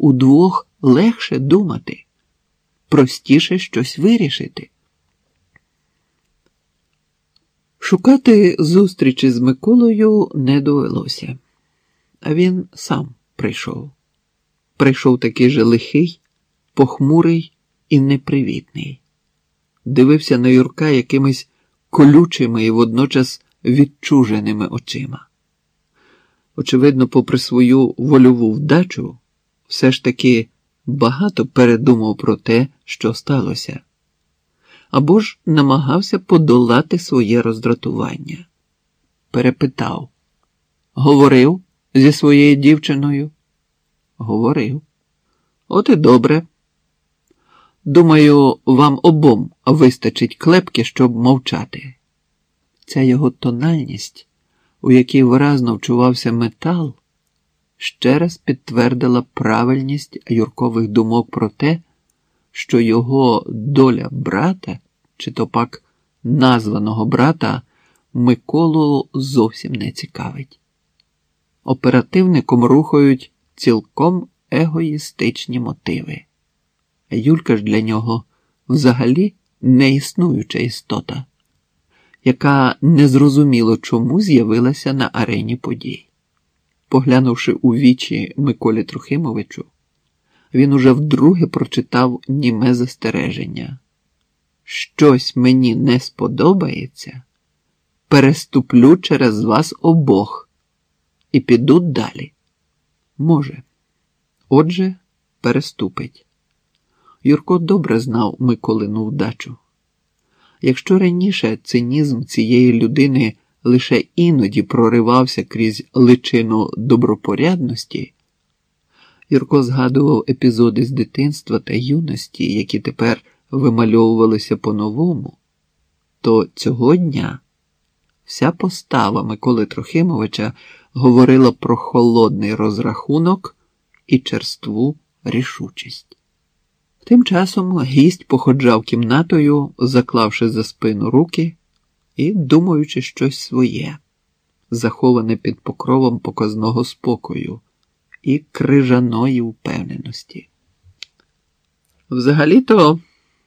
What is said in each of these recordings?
удвох легше думати, простіше щось вирішити. Шукати зустрічі з Миколою не довелося, а він сам прийшов. Прийшов такий же лихий, похмурий і непривітний. Дивився на Юрка якимись колючими і водночас відчуженими очима. Очевидно, попри свою вольову вдачу, все ж таки багато передумав про те, що сталося, або ж намагався подолати своє роздратування. Перепитав говорив зі своєю дівчиною? Говорив. От і добре. Думаю, вам обом вистачить клепки, щоб мовчати. Ця його тональність, у якій виразно вчувався метал, ще раз підтвердила правильність Юркових думок про те, що його доля брата, чи то пак названого брата, Миколу зовсім не цікавить. Оперативником рухають цілком егоїстичні мотиви. Юлька ж для нього взагалі неіснуюча істота, яка незрозуміло чому з'явилася на арені подій. Поглянувши у вічі Миколі Трохимовичу, він уже вдруге прочитав німе застереження. Щось мені не сподобається, переступлю через вас обох і піду далі. Може, отже, переступить. Юрко добре знав Миколину вдачу. Якщо раніше цинізм цієї людини лише іноді проривався крізь личину добропорядності, Юрко згадував епізоди з дитинства та юності, які тепер вимальовувалися по-новому, то цього дня вся постава Миколи Трохимовича говорила про холодний розрахунок і черству рішучість. Тим часом гість походжав кімнатою, заклавши за спину руки і думаючи щось своє, заховане під покровом показного спокою і крижаної впевненості. Взагалі-то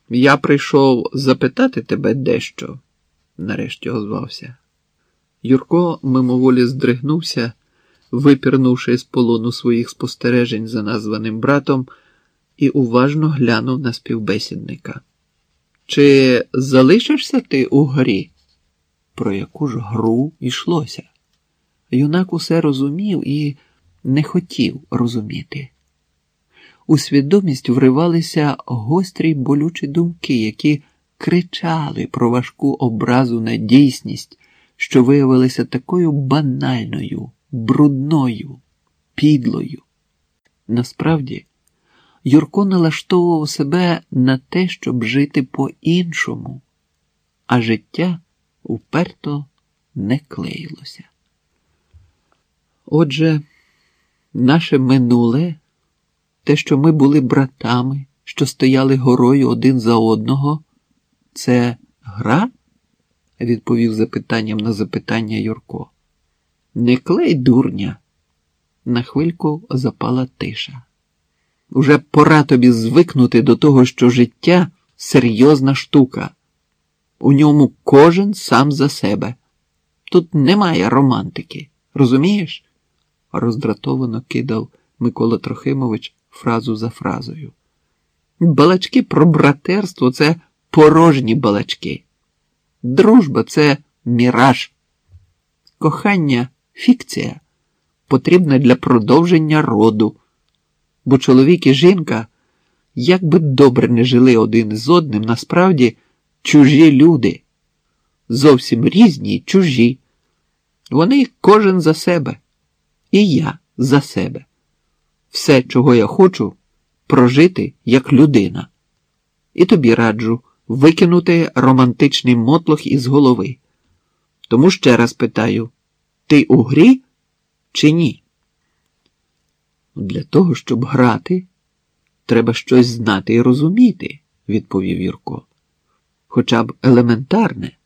я прийшов запитати тебе дещо, нарешті озвався. Юрко мимоволі здригнувся, випірнувши з полону своїх спостережень за названим братом, і уважно глянув на співбесідника. Чи залишишся ти у грі? Про яку ж гру йшлося? Юнак усе розумів і не хотів розуміти. У свідомість вривалися гострі болючі думки, які кричали про важку образу на дійсність, що виявилася такою банальною, брудною, підлою. Насправді, Юрко налаштовував себе на те, щоб жити по-іншому, а життя уперто не клеїлося. Отже, наше минуле, те, що ми були братами, що стояли горою один за одного, це гра? відповів запитанням на запитання Юрко. Не клей, дурня. На хвильку запала тиша. Уже пора тобі звикнути до того, що життя серйозна штука. У ньому кожен сам за себе. Тут немає романтики, розумієш? роздратовано кидав Микола Трохимович фразу за фразою. Балачки про братерство це порожні балачки. Дружба це міраж. Кохання фікція потрібна для продовження роду. Бо чоловік і жінка, як би добре не жили один з одним, насправді чужі люди, зовсім різні чужі. Вони кожен за себе, і я за себе. Все, чого я хочу, прожити як людина. І тобі раджу викинути романтичний мотлох із голови. Тому ще раз питаю: ти у грі чи ні? Для того, щоб грати, треба щось знати і розуміти, відповів Юрко. Хоча б елементарне,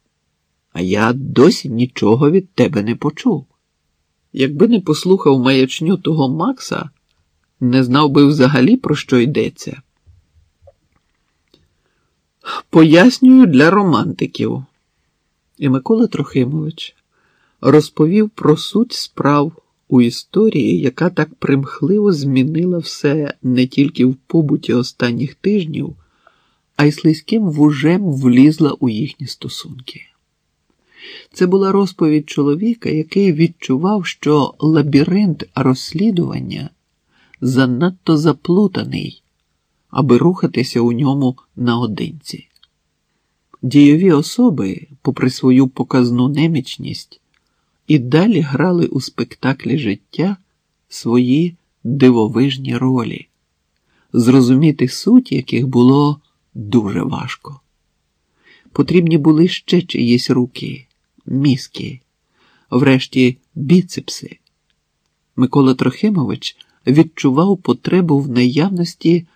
а я досі нічого від тебе не почув. Якби не послухав маячню того Макса, не знав би взагалі, про що йдеться. Пояснюю для романтиків. І Микола Трохимович розповів про суть справ у історії, яка так примхливо змінила все не тільки в побуті останніх тижнів, а й слизьким вужем влізла у їхні стосунки. Це була розповідь чоловіка, який відчував, що лабіринт розслідування занадто заплутаний, аби рухатися у ньому наодинці. Дійові особи, попри свою показну немічність, і далі грали у спектаклі життя свої дивовижні ролі, зрозуміти суть яких було дуже важко. Потрібні були ще чиїсь руки, мізки, врешті біцепси. Микола Трохимович відчував потребу в наявності